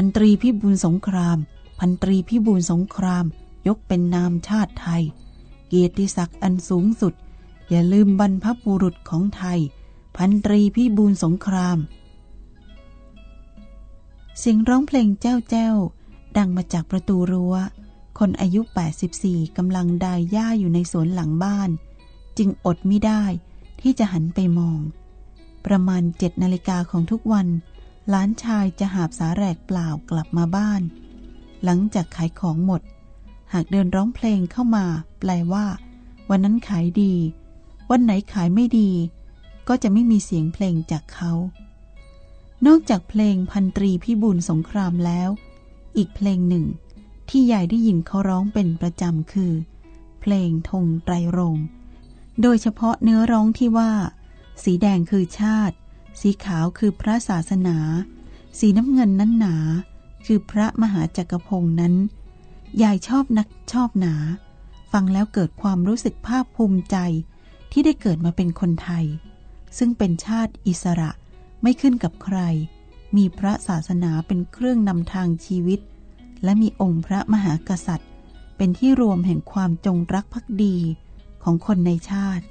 พันตรีพิบูลสงคราม พันตรีพิบูลสงคราม ยกเป็นนามชาติไทย เกียรติศักดิ์อันสูงสุด อย่าลืมบรรพบุรุษของไทย พันตรีพิบูลสงคราม เสียงร้องเพลงเจ้าเจ้า ดังมาจากประตูรัว้ว คนอายุ 84กำลังดายหญ้าอยู่ในสวนหลังบ้าน จึงอดไม่ได้ที่จะหันไปมอง ประมาณเจ็ดนาฬิกาของทุกวัน หลานชายจะหาบสาแรกเปล่ากลับมาบ้าน หลังจากขายของหมด หากเดินร้องเพลงเข้ามา แปลว่า วันนั้นขายดี วันไหนขายไม่ดี ก็จะไม่มีเสียงเพลงจากเขา นอกจากเพลงพันตรีพิบูลสงครามแล้ว อีกเพลงหนึ่ง ที่ยายได้ยินเขาร้องเป็นประจำคือ เพลงธงไตรรง โดยเฉพาะเนื้อร้องที่ว่า สีแดงคือชาติ สีขาวคือพระศาสนา สีน้ำเงินนั้นหนา คือพระมหาจักรพงศ์นั้น ยายชอบนักชอบหนา ฟังแล้วเกิดความรู้สึกภาคภูมิใจที่ได้เกิดมาเป็นคนไทย ซึ่งเป็นชาติอิสระไม่ขึ้นกับใคร มีพระศาสนาเป็นเครื่องนำทางชีวิต และมีองค์พระมหากษัตริย์ เป็นที่รวมแห่งความจงรักภักดีของคนในชาติ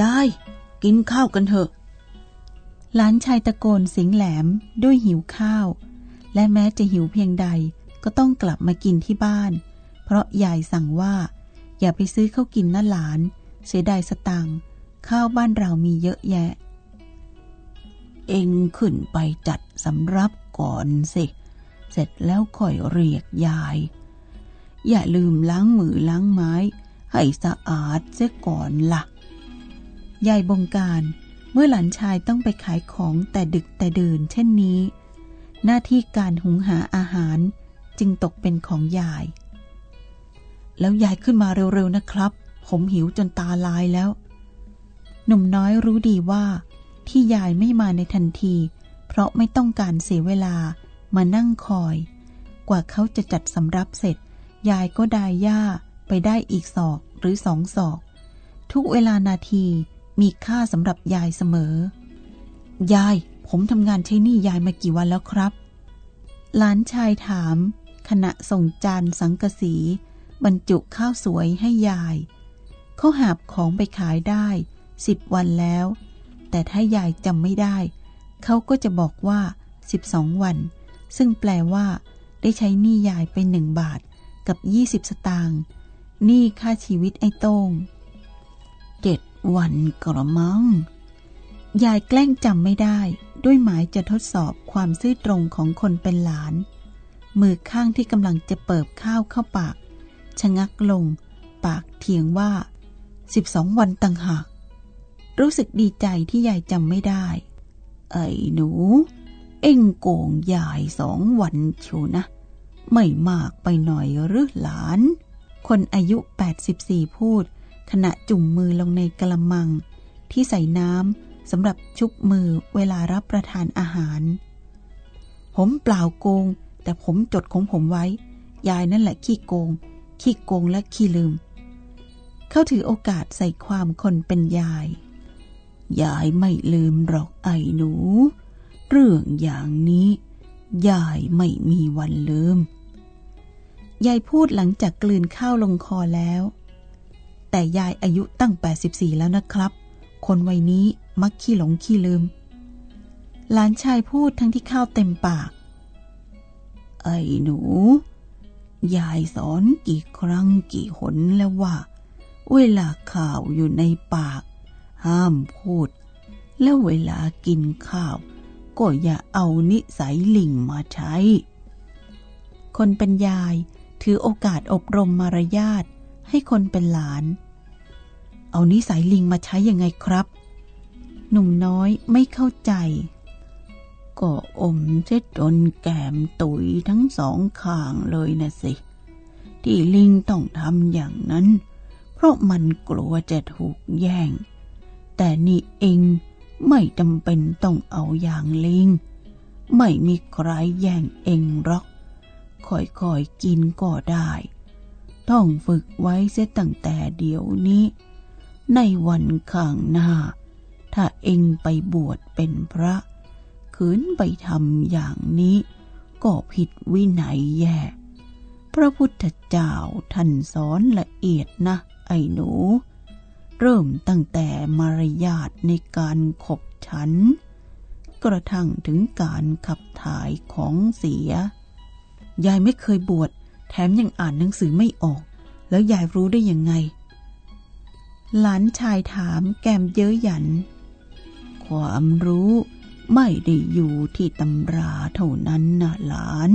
ยาย กินข้าวกันเถอะ หลานชายตะโกนเสียงแหลมด้วยหิวข้าว และแม้จะหิวเพียงใดก็ต้องกลับมากินที่บ้าน เพราะยายสั่งว่า อย่าไปซื้อข้าวกินนะหลาน เสียดายสตังค์ข้าวบ้านเรามีเยอะแยะ เองขึ้นไปจัดสำรับก่อนสิ เสร็จแล้วค่อยเรียกยาย อย่าลืมล้างมือล้างไม้ ให้สะอาดเสียก่อนละ่ะ ยายบงการเมื่อหลานชายต้องไปขายของแต่ดึกแต่เดินเช่นนี้ หน้าที่การหุงหาอาหารจึงตกเป็นของยาย แล้วยายขึ้นมาเร็วๆนะครับ ผมหิวจนตาลายแล้ว หนุ่มน้อยรู้ดีว่า ที่ยายไม่มาในทันที เพราะไม่ต้องการเสียเวลามานั่งคอย กว่าเขาจะจัดสำรับเสร็จ ยายก็ได้ย่าไปได้อีกศอกหรือสองศอก ทุกเวลานาที มีค่าสำหรับยายเสมอ ยาย ผมทำงานใช้หนี้ยายมากี่วันแล้วครับ หลานชายถาม ขณะส่งจานสังกสี บรรจุข้าวสวยให้ยาย เขาหาบของไปขายได้สิบวันแล้ว แต่ถ้ายายจำไม่ได้ เขาก็จะบอกว่าสิบสองวัน ซึ่งแปลว่า ได้ใช้หนี้ยายไปหนึ่งบาทกับยี่สิบสตางค์หนี้ค่าชีวิตไอ้โต้ง วันกระมัง ยายแกล้งจำไม่ได้ ด้วยหมายจะทดสอบความซื่อตรงของคนเป็นหลาน มือข้างที่กำลังจะเปิบข้าวเข้าปาก ชะงักลง ปากเถียงว่าสิบสองวันต่างหากรู้สึกดีใจที่ยายจำไม่ได้ ไอ้หนู เอ็งโกงยายสองวันชูนะ ไม่มากไปหน่อยหรือหลาน คนอายุ 84 พูด ขณะจุ่มมือลงในกระมัง ที่ใส่น้ำสำหรับชุบมือเวลารับประทานอาหาร ผมเปล่าโกง แต่ผมจดของผมไว้ ยายนั่นแหละขี้โกง ขี้โกงและขี้ลืม เขาถือโอกาสใส่ความคนเป็นยาย ยายไม่ลืมหรอกไอ้หนู เรื่องอย่างนี้ ยายไม่มีวันลืมยายพูดหลังจากกลืนข้าวลงคอแล้ว แต่ยายอายุตั้ง 84 แล้วนะครับ คนวัยนี้มักขี้หลงขี้ลืม หลานชายพูดทั้งที่ข้าวเต็มปาก ไอ้หนู ยายสอนกี่ครั้งกี่หนแล้วว่า เวลาข่าวอยู่ในปาก ห้ามพูด แล้วเวลากินข้าว ก็อย่าเอานิสัยลิงมาใช้ คนเป็นยายถือโอกาสอบรมมารยาท ให้คนเป็นหลาน เอานิสัยลิงมาใช้ยังไงครับ หนุ่มน้อยไม่เข้าใจ ก็อมเจ็ดจนแก้มตุยทั้งสองข้างเลยนะสิ ที่ลิงต้องทำอย่างนั้น เพราะมันกลัวจะถูกแย่ง แต่นี่เองไม่จำเป็นต้องเอาอย่างลิง ไม่มีใครแย่งเองหรอกค่อยๆกินก็ได้ ต้องฝึกไว้เสียตั้งแต่เดี๋ยวนี้ ในวันข้างหน้า ถ้าเองไปบวชเป็นพระ ขืนไปทำอย่างนี้ ก็ผิดวินัยแย่ พระพุทธเจ้าท่านสอนละเอียดนะ ไอ้หนู เริ่มตั้งแต่มารยาทในการขบฉัน กระทั่งถึงการขับถ่ายของเสีย ยายไม่เคยบวช แถมยังอ่านหนังสือไม่ออก แล้วยายรู้ได้ยังไง หลานชายถามแกมเย้ยหยัน ความรู้ไม่ได้อยู่ที่ตำราเท่านั้นนะหลาน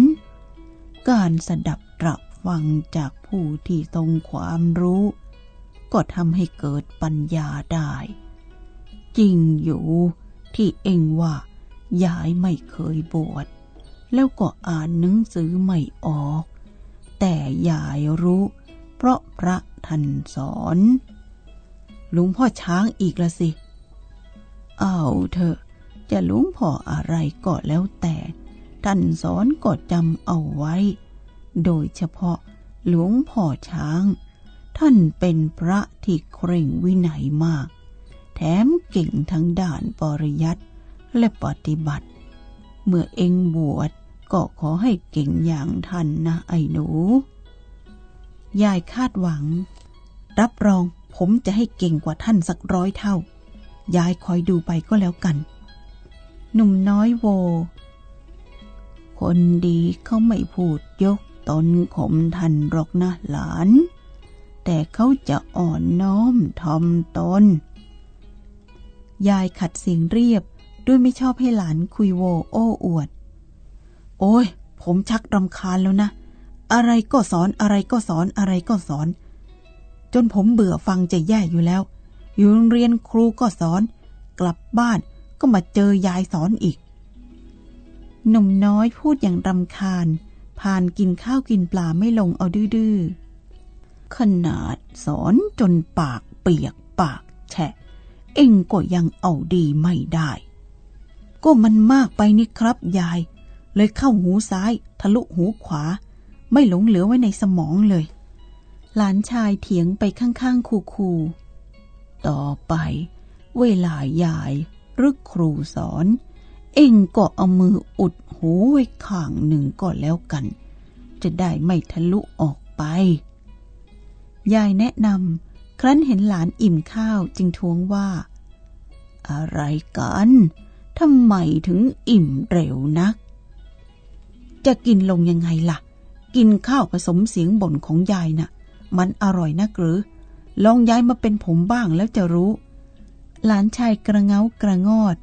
การสดับตรับฟังจากผู้ที่ทรงความรู้ ก็ทำให้เกิดปัญญาได้ จริงอยู่ที่เองว่ายายไม่เคยบวชแล้วก็อ่านหนังสือไม่ออก แต่ยายรู้ เพราะพระท่านสอน หลวงพ่อช้างอีกละสิ เอาเถอะ จะหลวงพ่ออะไรก็แล้วแต่ ท่านสอนก็จำเอาไว้ โดยเฉพาะหลวงพ่อช้าง ท่านเป็นพระที่เคร่งวินัยมาก แถมเก่งทั้งด้านปริยัติและปฏิบัติ เมื่อเองบวช ก็ขอให้เก่งอย่างท่านนะไอ้หนู ยายคาดหวัง รับรองผมจะให้เก่งกว่าท่านสักร้อยเท่า ยายคอยดูไปก็แล้วกัน หนุ่มน้อยโว คนดีเขาไม่พูดยกตนข่มท่านหรอกนะหลาน แต่เขาจะอ่อนน้อมทอมตน ยายขัดเสียงเรียบด้วยไม่ชอบให้หลานคุยโวโอ้อวด โอ้ย ผมชักรำคาญแล้วนะ อะไรก็สอนอะไรก็สอนอะไรก็สอน จนผมเบื่อฟังจะแย่อยู่แล้ว อยู่โรงเรียนครูก็สอน กลับบ้านก็มาเจอยายสอนอีก หนุ่มน้อยพูดอย่างรำคาญ ผ่านกินข้าวกินปลาไม่ลงเอาดื้อขนาดสอนจนปากเปียกปากแฉะ เองก็ยังเอาดีไม่ได้ ก็มันมากไปนี่ครับยาย เลยเข้าหูซ้าย ทะลุหูขวา ไม่หลงเหลือไว้ในสมองเลย หลานชายเถียงไปข้างๆ คูๆ ต่อไป เวลายายหรือครูสอน เองก็เอามืออุดหูไว้ข้างหนึ่งก็แล้วกัน จะได้ไม่ทะลุออกไป ยายแนะนำครั้นเห็นหลานอิ่มข้าวจึงท้วงว่า อะไรกันทำไมถึงอิ่มเร็วนัก จะกินลงยังไงล่ะ กินข้าวผสมเสียงบ่นของยายนะ่ะ มันอร่อยนักหรือ ลองย้ายมาเป็นผมบ้างแล้วจะรู้ หลานชายกระเงากระงอด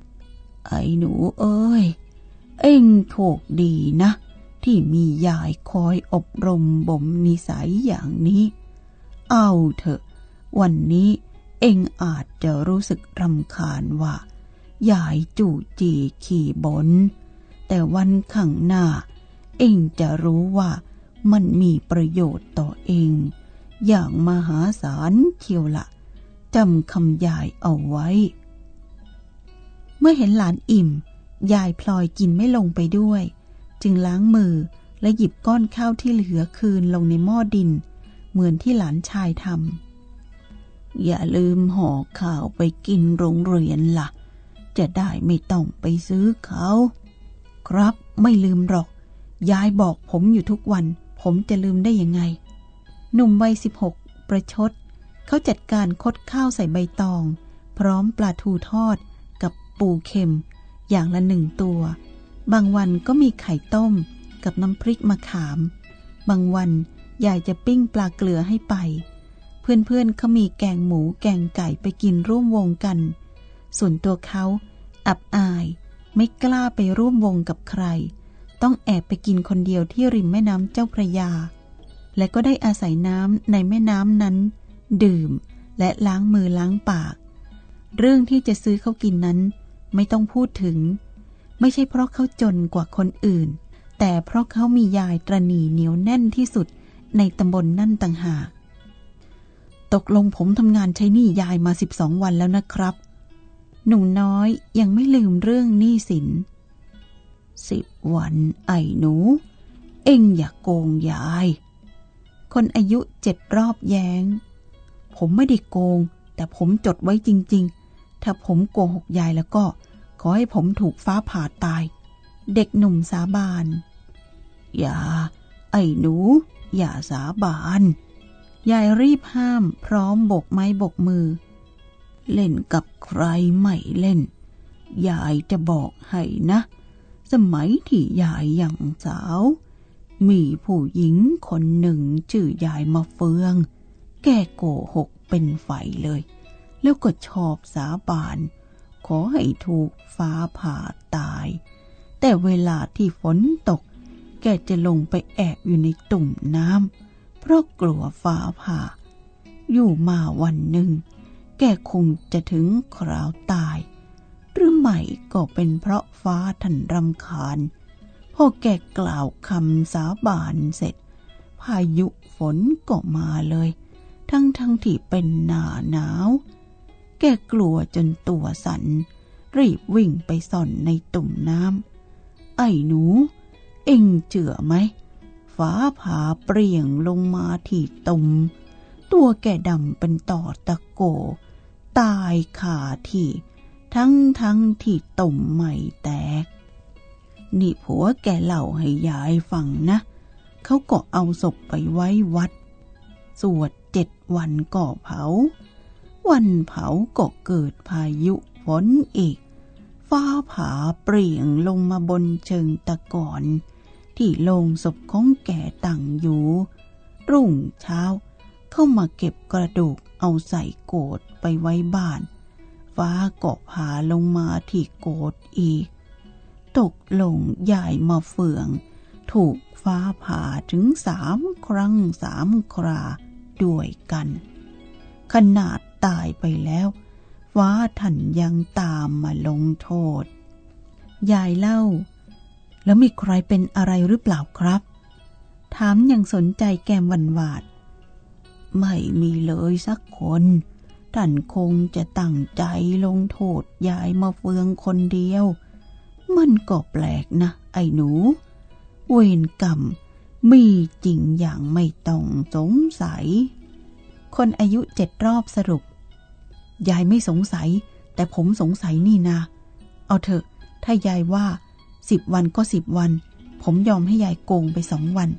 ไอ้หนูเอ้ย เอ็งโชคดีนะ ที่มียายคอยอบรมบ่มนิสัยอย่างนี้ เอาเถอะ วันนี้เอ็งอาจจะรู้สึกรำคาญว่า ยายจู่จีขี่บน แต่วันข้างหน้า เองจะรู้ว่ามันมีประโยชน์ต่อเอง อย่างมหาศาลเทียวละจำคำยายเอาไว้ เมื่อเห็นหลานอิ่ม ยายพลอยกินไม่ลงไปด้วย จึงล้างมือและหยิบก้อนข้าวที่เหลือคืนลงในหม้อดิน เหมือนที่หลานชายทำอย่าลืมห่อข้าวไปกินโรงเรียนละ่ะ จะได้ไม่ต้องไปซื้อเขา ครับไม่ลืมหรอก ยายบอกผมอยู่ทุกวัน ผมจะลืมได้ยังไง หนุ่มวัยสิบหกประชด เขาจัดการคดข้าวใส่ใบตอง พร้อมปลาทูทอดกับปูเค็ม อย่างละหนึ่งตัว บางวันก็มีไข่ต้มกับน้ำพริกมะขาม บางวันยายจะปิ้งปลาเกลือให้ไป เพื่อนๆเขามีแกงหมูแกงไก่ไปกินร่วมวงกัน ส่วนตัวเขาอับอาย ไม่กล้าไปร่วมวงกับใคร ต้องแอบไปกินคนเดียวที่ริมแม่น้ำเจ้าพระยา และก็ได้อาศัยน้ำในแม่น้ำนั้น ดื่มและล้างมือล้างปาก เรื่องที่จะซื้อเขากินนั้น ไม่ต้องพูดถึง ไม่ใช่เพราะเขาจนกว่าคนอื่น แต่เพราะเขามียายตรณีเหนียวแน่นที่สุดในตำบลนนั่นต่างหากตกลงผมทำงานใช้หนี้ยายมาสิบสองวันแล้วนะครับ หนุ่มน้อยยังไม่ลืมเรื่องหนี้สิน สิบวันไอ้หนู เอ็งอย่ากโกงยาย คนอายุเจ็ดรอบแยง้ง ผมไม่ได้โกง แต่ผมจดไว้จริง ๆ ถ้าผมโกหกยายแล้วก็ ขอให้ผมถูกฟ้าผ่าตาย เด็กหนุ่มสาบาน อย่า ไอ้หนู อย่าสาบาน ยายรีบห้ามพร้อมบกไม้บกมือ เล่นกับใครไม่เล่น ยายจะบอกให้นะ สมัยที่ยายยังสาว มีผู้หญิงคนหนึ่งชื่อยายมาเฟือง แกโกหกเป็นไฟเลย แล้วก็ชอบสาบาน ขอให้ถูกฟ้าผ่าตาย แต่เวลาที่ฝนตก แกจะลงไปแอบอยู่ในตุ่มน้ำเพราะกลัวฟ้าผ่า อยู่มาวันหนึ่ง แกคงจะถึงคราวตาย หรือไม่ก็เป็นเพราะฟ้าทันรำคาญ พอแกกล่าวคำสาบานเสร็จ พายุฝนก็มาเลย ทั้งทั้งที่เป็นหน้าหนาว แกกลัวจนตัวสัน่นรีบวิ่งไปซ่อนในตุ่มน้ำไอ้หนู เอ็งเจือไหมฟ้าผ่าเปรี่ยงลงมาที่ตุ่มตัวแกดำเป็นต่อตะโก ตายขาที่ ทั้งทั้งที่ตุ่มไม่แตก นี่ผัวแกเล่าให้ยายฟังนะ เขาก็เอาศพไปไว้วัด สวดเจ็ดวันก็เผา วันเผาก็เกิดพายุฝนอีก ฟ้าผ่าเปรี่ยงลงมาบนเชิงตะกอน ที่โลงศพของแกตั้งอยู่ รุ่งเช้าเข้ามาเก็บกระดูกเอาใส่โกดไปไว้บ้าน ฟ้าก็ผาลงมาที่โกดอีก ตกลงยายมาเฟือง ถูกฟ้าผ่าถึงสามครั้งสามคราด้วยกัน ขนาดตายไปแล้วฟ้าทันยังตามมาลงโทษ ยายเล่า แล้วมีใครเป็นอะไรหรือเปล่าครับ ถามอยังสนใจแกมวันวาด ไม่มีเลยสักคน ท่านคงจะตั้งใจลงโทษยายมาเฟืองคนเดียว มันก็แปลกนะ ไอ้หนู เวรกรรมมีจริงอย่างไม่ต้องสงสัย คนอายุเจ็ดรอบสรุป ยายไม่สงสัย แต่ผมสงสัยนี่นา เอาเถอะ ถ้ายายว่าสิบวันก็สิบวัน ผมยอมให้ยายโกงไปสองวัน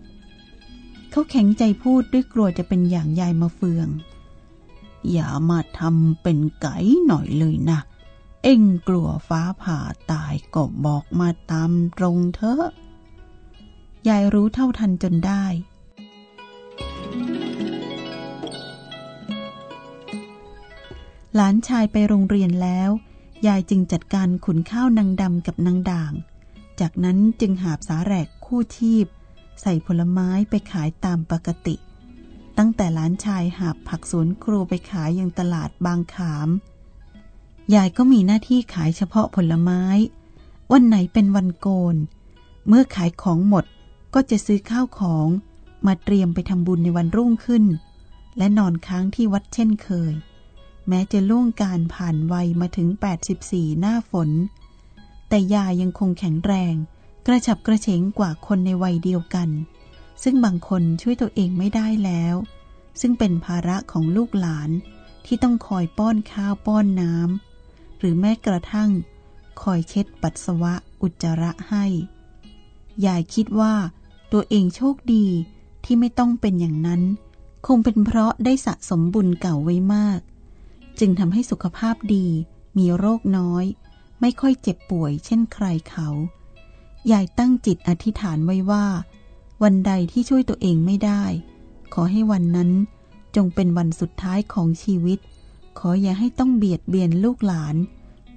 เขาแข็งใจพูดด้วยกลัวจะเป็นอย่างยายมาเฟือง อย่ามาทำเป็นไก่หน่อยเลยนะ เอ็งกลัวฟ้าผ่าตายก็บอกมาตามตรงเถอะ ยายรู้เท่าทันจนได้ หลานชายไปโรงเรียนแล้ว ยายจึงจัดการขุนข้าวนางดำกับนางด่าง จากนั้นจึงหาบสาแหรกคู่ชีพ ใส่ผลไม้ไปขายตามปกติ ตั้งแต่หลานชายหาบผักสวนครัวไปขายยังตลาดบางขาม ยายก็มีหน้าที่ขายเฉพาะผลไม้ วันไหนเป็นวันโกน เมื่อขายของหมดก็จะซื้อข้าวของมาเตรียมไปทำบุญในวันรุ่งขึ้น และนอนค้างที่วัดเช่นเคย แม้จะล่วงการผ่านวัยมาถึง 84 หน้าฝน แต่ยายยังคงแข็งแรง กระฉับกระเฉงกว่าคนในวัยเดียวกัน ซึ่งบางคนช่วยตัวเองไม่ได้แล้ว ซึ่งเป็นภาระของลูกหลานที่ต้องคอยป้อนข้าวป้อนน้ำหรือแม้กระทั่ง คอยเช็ดปัสสาวะอุจจาระให้ ยายคิดว่าตัวเองโชคดีที่ไม่ต้องเป็นอย่างนั้น คงเป็นเพราะได้สะสมบุญเก่าไว้มาก จึงทำให้สุขภาพดี มีโรคน้อย ไม่ค่อยเจ็บป่วยเช่นใครเขา ยายตั้งจิตอธิษฐานไว้ว่า วันใดที่ช่วยตัวเองไม่ได้ ขอให้วันนั้นจงเป็นวันสุดท้ายของชีวิต ขออย่าให้ต้องเบียดเบียนลูกหลาน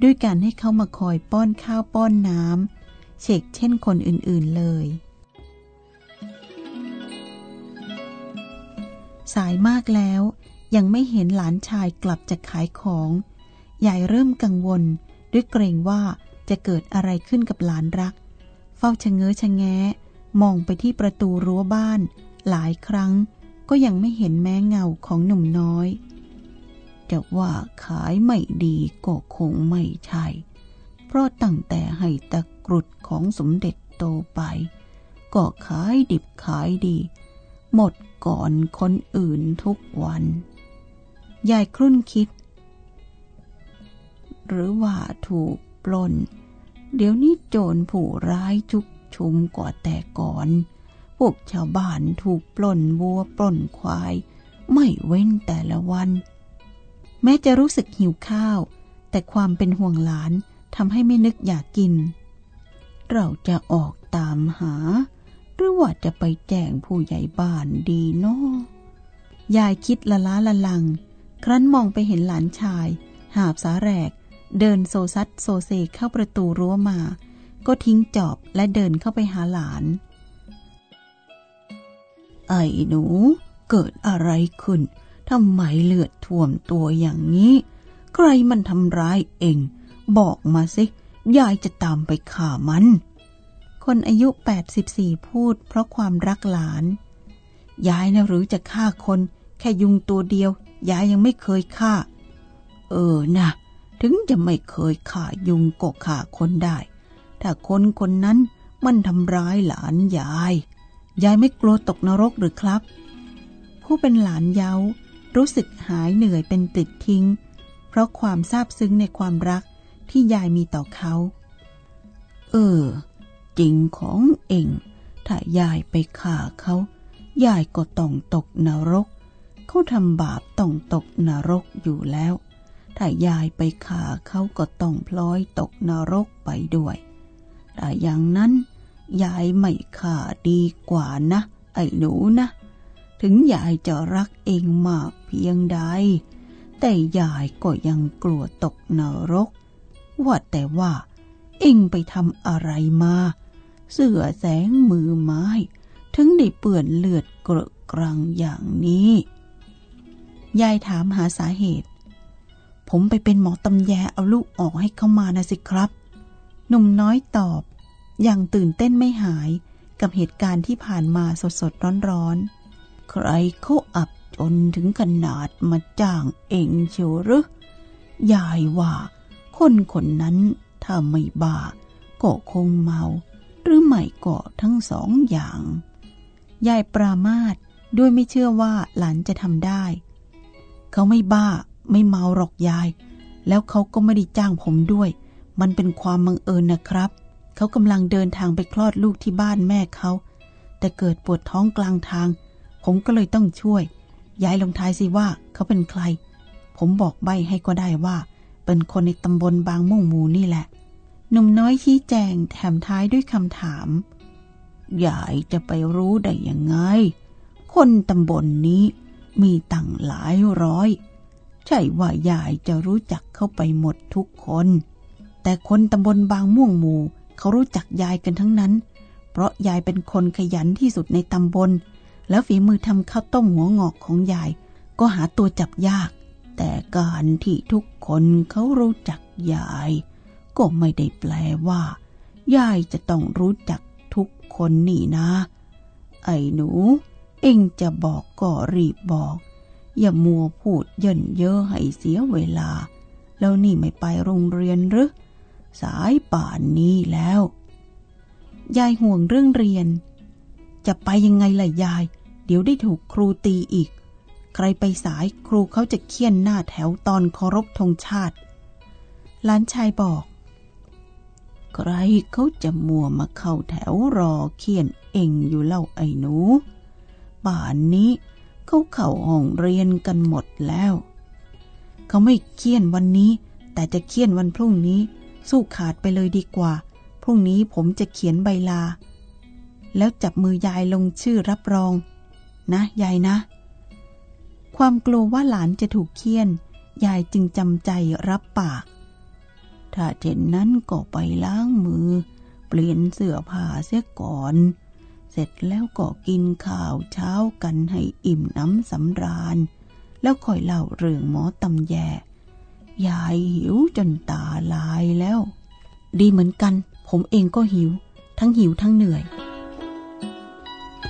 ด้วยการให้เขามาคอยป้อนข้าวป้อนน้ำเชกเช่นคนอื่นๆเลย สายมากแล้วยังไม่เห็นหลานชายกลับจากขายของ ยายเริ่มกังวล ด้วยเกรงว่าจะเกิดอะไรขึ้นกับหลานรัก เฝ้าชะเง้อชะแง มองไปที่ประตูรั้วบ้าน หลายครั้งก็ยังไม่เห็นแม้เงาของหนุ่มน้อย จะว่าขายไม่ดีก็คงไม่ใช่ เพราะตั้งแต่ให้ตะกรุดของสมเด็จโตไป ก็ขายดิบขายดี หมดก่อนคนอื่นทุกวัน ยายครุ่นคิด หรือว่าถูกปล้น เดี๋ยวนี้โจรผู้ร้ายชุก ชุมกว่าแต่ก่อน พวกชาวบ้านถูกปล้นวัวปล้นควาย ไม่เว้นแต่ละวัน แม้จะรู้สึกหิวข้าว แต่ความเป็นห่วงหลานทำให้ไม่นึกอยากกิน เราจะออกตามหา หรือว่าจะไปแจ้งผู้ใหญ่บ้านดีเนาะยายคิดละล้าละลัง ครั้นมองไปเห็นหลานชาย หาบสาแรก เดินโซซัดโซเซเข้าประตูรั้วมา ก็ทิ้งจอบและเดินเข้าไปหาหลาน ไอ้หนู เกิดอะไรขึ้นทำไมเลือดท่วมตัวอย่างนี้ ใครมันทำร้ายเอง บอกมาสิ ยายจะตามไปฆ่ามัน คนอายุ 84 พูดเพราะความรักหลาน ยายนะหรือจะฆ่าคน แค่ยุงตัวเดียว ยายยังไม่เคยฆ่า เออนะถึงจะไม่เคยฆ่ายุงก็ฆ่าคนได้ ถ้าคนคนนั้นมันทำร้ายหลานยาย ยายไม่กลัวตกนรกหรือครับ ผู้เป็นหลานเย้ารู้สึกหายเหนื่อยเป็นติดทิ้ง เพราะความซาบซึ้งในความรักที่ยายมีต่อเขา เออ จริงของเองถ้ายายไปฆ่าเขา ยายก็ต้องตกนรก เขาทำบาปต้องตกนรกอยู่แล้ว ถ้ายายไปฆ่าเขาก็ต้องพลอยตกนรกไปด้วย แต่อย่างนั้นยายไม่ฆ่าดีกว่านะ ไอ้หนูนะ ถึงยายจะรักเองมากเพียงใด แต่ยายก็ยังกลัวตกนรก ว่าแต่ว่า เองไปทำอะไรมา เสือแสงมือไม้ ถึงได้เปื่อนเลือดเกรอะกรังอย่างนี้ ยายถามหาสาเหตุ ผมไปเป็นหมอตำแยเอาลูกออกให้เขามานะสิครับ หนุ่มน้อยตอบ ย่างตื่นเต้นไม่หายกับเหตุการณ์ที่ผ่านมาสดสดร้อนร้อนๆใครเขาอับจนถึงขนาดมาจ้างเองเชียวหรือยายว่า คนคนนั้นถ้าไม่บ้าก็คงเมา หรือไม่ก็ทั้งสองอย่าง ยายปรามาสด้วยไม่เชื่อว่าหลานจะทำได้ เขาไม่บ้าไม่เมาหรอกยาย แล้วเขาก็ไม่ได้จ้างผมด้วย มันเป็นความบังเอิญนะครับ เขากำลังเดินทางไปคลอดลูกที่บ้านแม่เขา แต่เกิดปวดท้องกลางทาง ผมก็เลยต้องช่วยยายลงท้ายสิว่าเขาเป็นใคร ผมบอกใบให้ก็ได้ว่า เป็นคนในตำบลบางม่วงหมูนี่แหละ หนุ่มน้อยชี้แจงแถมท้ายด้วยคำถาม ยายจะไปรู้ได้ยังไง คนตำบลนนี้มีตั้งหลายร้อย ใช่ว่ายายจะรู้จักเข้าไปหมดทุกคน แต่คนตำบลบางม่วงหมู่ เขารู้จักยายกันทั้งนั้น เพราะยายเป็นคนขยันที่สุดในตำบล แล้วฝีมือทำข้าวต้มหัวงอกของยาย ก็หาตัวจับยาก แต่การที่ทุกคนเขารู้จักยาย ก็ไม่ได้แปลว่า ยายจะต้องรู้จักทุกคนนี่นะ ไอ้หนู เอ็งจะบอกก็รีบบอก อย่ามัวพูดเยินเยอะให้เสียเวลา แล้วนี่ไม่ไปโรงเรียนหรือ สายป่านนี้แล้ว ยายห่วงเรื่องเรียน จะไปยังไงล่ะยาย เดี๋ยวได้ถูกครูตีอีก ใครไปสายครูเขาจะเคี่ยนหน้าแถวตอนเคารพธงชาติ หลานชายบอก ใครเขาจะมัวมาเข้าแถวรอเคี่ยนเองอยู่เล่าไอ้หนูป่านนี้เขาเข้าห้องเรียนกันหมดแล้ว เขาไม่เคี่ยนวันนี้ แต่จะเคี่ยนวันพรุ่งนี้ สู้ขาดไปเลยดีกว่า พรุ่งนี้ผมจะเขียนใบลา แล้วจับมือยายลงชื่อรับรอง นะยายนะ ความกลัวว่าหลานจะถูกเคี่ยน ยายจึงจำใจรับปาก ถ้าเช่นนั้นก็ไปล้างมือ เปลี่ยนเสื้อผ้าเสียก่อน เสร็จแล้วก็กินข้าวเช้ากันให้อิ่มน้ำสำราญ แล้วค่อยเล่าเรื่องหมอตำแย ยายหิวจนตาลายแล้ว ดีเหมือนกัน ผมเองก็หิว ทั้งหิวทั้งเหนื่อย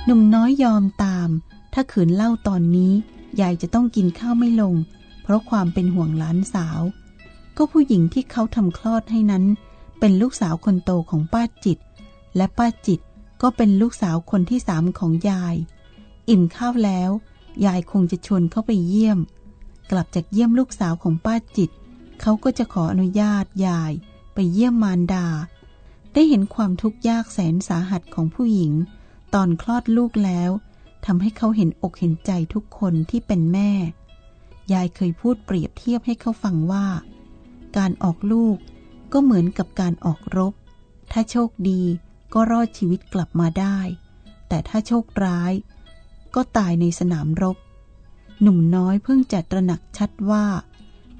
หนุ่มน้อยยอมตาม ถ้าขืนเล่าตอนนี้ ยายจะต้องกินข้าวไม่ลง เพราะความเป็นห่วงหลานสาว ก็ผู้หญิงที่เขาทำคลอดให้นั้น เป็นลูกสาวคนโตของป้าจิต และป้าจิตก็เป็นลูกสาวคนที่สามของยาย อิ่มข้าวแล้ว ยายคงจะชวนเข้าไปเยี่ยม กลับจากเยี่ยมลูกสาวของป้าจิต เขาก็จะขออนุญาตยาย ไปเยี่ยมมารดา ได้เห็นความทุกข์ยากแสนสาหัสของผู้หญิง ตอนคลอดลูกแล้วทำให้เขาเห็นอกเห็นใจทุกคนที่เป็นแม่ ยายเคยพูดเปรียบเทียบให้เขาฟังว่า การออกลูกก็เหมือนกับการออกรบ ถ้าโชคดีก็รอดชีวิตกลับมาได้ แต่ถ้าโชคร้าย ก็ตายในสนามรบ หนุ่มน้อยเพิ่งจะตระหนักชัดว่า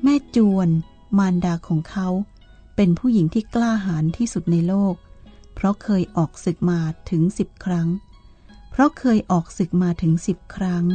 แม่จวน มารดาของเขา เป็นผู้หญิงที่กล้าหาญที่สุดในโลก เพราะเคยออกศึกมาถึงสิบครั้ง เพราะเคยออกศึกมาถึงสิบครั้ง